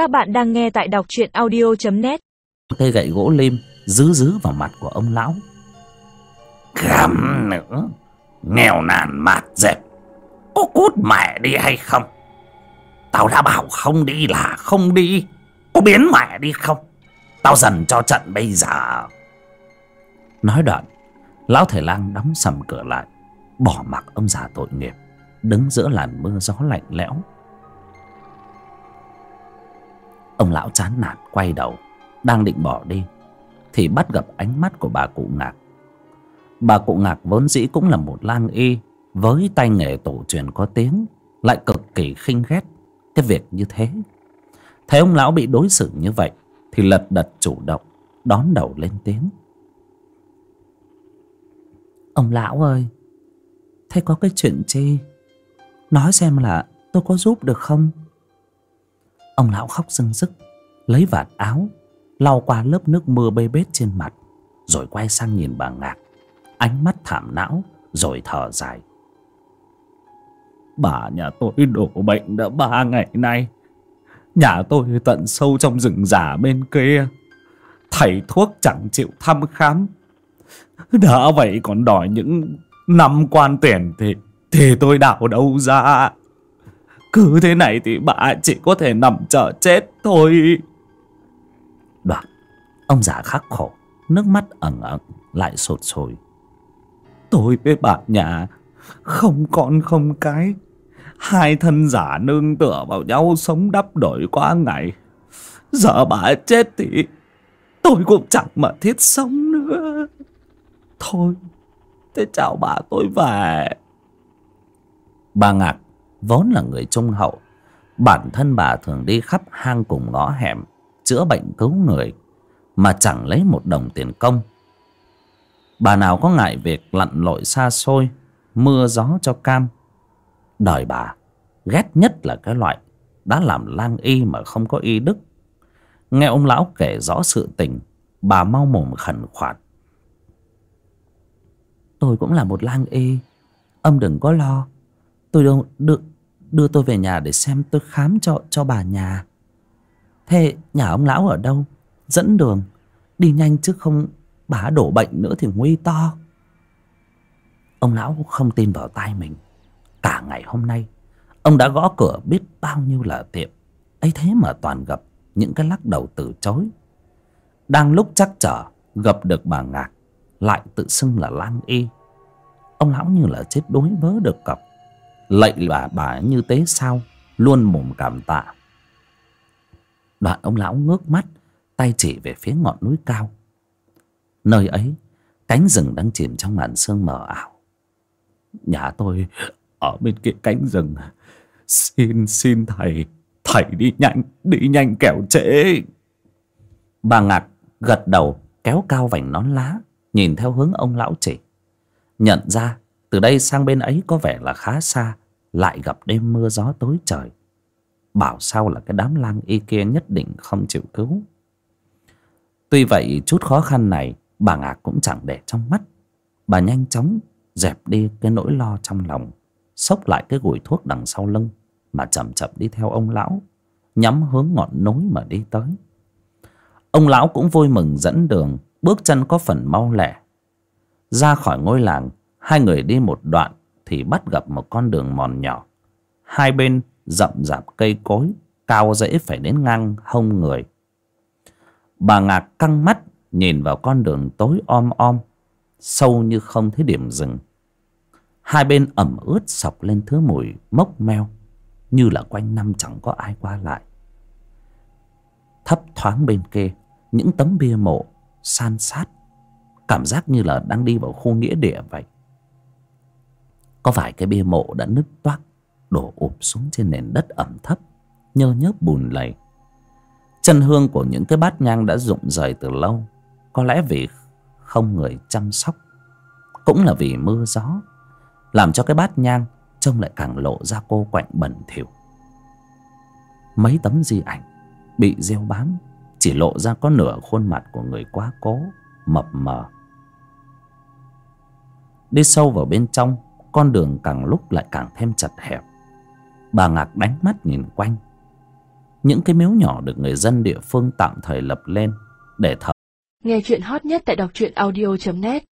Các bạn đang nghe tại đọc truyện audio.net Cây gậy gỗ lim dứ dứ vào mặt của ông lão. Gắm nữa. Nghèo nàn mạt dẹp. Có cút mẹ đi hay không? Tao đã bảo không đi là không đi. Có biến mẹ đi không? Tao dần cho trận bây giờ. Nói đoạn Lão thầy lang đóng sầm cửa lại Bỏ mặc ông già tội nghiệp Đứng giữa làn mưa gió lạnh lẽo Ông lão chán nản quay đầu, Đang định bỏ đi, Thì bắt gặp ánh mắt của bà cụ ngạc. Bà cụ ngạc vốn dĩ cũng là một lang y, Với tay nghề tổ truyền có tiếng, Lại cực kỳ khinh ghét Cái việc như thế. Thấy ông lão bị đối xử như vậy, Thì lật đật chủ động, Đón đầu lên tiếng. Ông lão ơi, Thế có cái chuyện chi? Nói xem là tôi có giúp được không? Ông lão khóc rưng rức, Lấy vạt áo, lau qua lớp nước mưa bê bết trên mặt, Rồi quay sang nhìn bà Ngạc. Ánh mắt thảm não, Rồi thở dài. Bà nhà tôi đổ bệnh đã ba ngày nay. Nhà tôi tận sâu trong rừng già bên kia. Thầy thuốc chẳng chịu thăm khám. Đã vậy còn đòi những năm quan tiền thì Thì tôi đảo đâu ra? Cứ thế này thì bà chỉ có thể nằm chờ chết thôi. Đoạn, Ông già khắc khổ, Nước mắt ẩn ẩn, lại sột sồi Tôi với bà nhà, Không con không cái. Hai thân giả nương tựa vào nhau Sống đắp đổi qua ngày. Giờ bà chết thì Tôi cũng chẳng mà thiết sống nữa. Thôi, Thế chào bà, tôi về. Bà Ngạc Vốn là người trung hậu. Bản thân bà thường đi khắp hang cùng ngõ hẻm, Chữa bệnh cứu người, Mà chẳng lấy một đồng tiền công. Bà nào có ngại việc lặn lội xa xôi, Mưa gió cho cam? Đời bà, Ghét nhất là cái loại Đã làm lang y mà không có y đức. Nghe ông lão kể rõ sự tình, Bà mau mồm khẩn khoản. Tôi cũng là một lang y, Ông đừng có lo. Tôi đâu đưa, đưa tôi về nhà để xem tôi khám cho cho bà nhà. Thế nhà ông lão ở đâu? Dẫn đường. Đi nhanh chứ không bà đổ bệnh nữa thì nguy to. Ông lão không tin vào tai mình. Cả ngày hôm nay Ông đã gõ cửa biết bao nhiêu là tiệm. Ấy thế mà toàn gặp những cái lắc đầu từ chối. Đang lúc chắc trở gặp được bà ngạc lại tự xưng là lang y. Ông lão như là chết đuối vớ được cọc lạy bà bà như tế sao? Luôn mồm cảm tạ. Đoạn ông lão ngước mắt, tay chỉ về phía ngọn núi cao. Nơi ấy, cánh rừng đang chìm trong màn sương mờ ảo. Nhà tôi ở bên kia cánh rừng. Xin xin thầy thầy đi nhanh đi nhanh kẻo trễ. Bà ngạc gật đầu, kéo cao vành nón lá, nhìn theo hướng ông lão chỉ. Nhận ra, từ đây sang bên ấy có vẻ là khá xa lại gặp đêm mưa gió tối trời. Bảo sao là cái đám lang y kia nhất định không chịu cứu. Tuy vậy, chút khó khăn này, bà ngạc cũng chẳng để trong mắt. Bà nhanh chóng dẹp đi cái nỗi lo trong lòng, xốc lại cái gùi thuốc đằng sau lưng mà chậm chậm đi theo ông lão, nhắm hướng ngọn núi mà đi tới. Ông lão cũng vui mừng dẫn đường, bước chân có phần mau lẹ. Ra khỏi ngôi làng, hai người đi một đoạn thì bắt gặp một con đường mòn nhỏ. Hai bên rậm rạp cây cối, cao dễ phải đến ngang hông người. Bà ngạc căng mắt, nhìn vào con đường tối om om, sâu như không thấy điểm dừng. Hai bên ẩm ướt sọc lên thứ mùi mốc meo, như là quanh năm chẳng có ai qua lại. Thấp thoáng bên kia, những tấm bia mộ, san sát, cảm giác như là đang đi vào khu nghĩa địa vậy có vài cái bia mộ đã nứt toác, đổ ụp xuống trên nền đất ẩm thấp, nhơ nhớp bùn lầy? Chân hương của những cái bát nhang đã rụng rời từ lâu, có lẽ vì không người chăm sóc, cũng là vì mưa gió, làm cho cái bát nhang trông lại càng lộ ra cô quạnh bẩn thỉu. Mấy tấm di ảnh bị gieo bám, chỉ lộ ra có nửa khuôn mặt của người quá cố, mập mờ. Đi sâu vào bên trong con đường càng lúc lại càng thêm chật hẹp. Bà ngạc đánh mắt nhìn quanh. Những cái miếu nhỏ được người dân địa phương tạm thời lập lên để thờ. Nghe chuyện hot nhất tại đọc truyện audio net.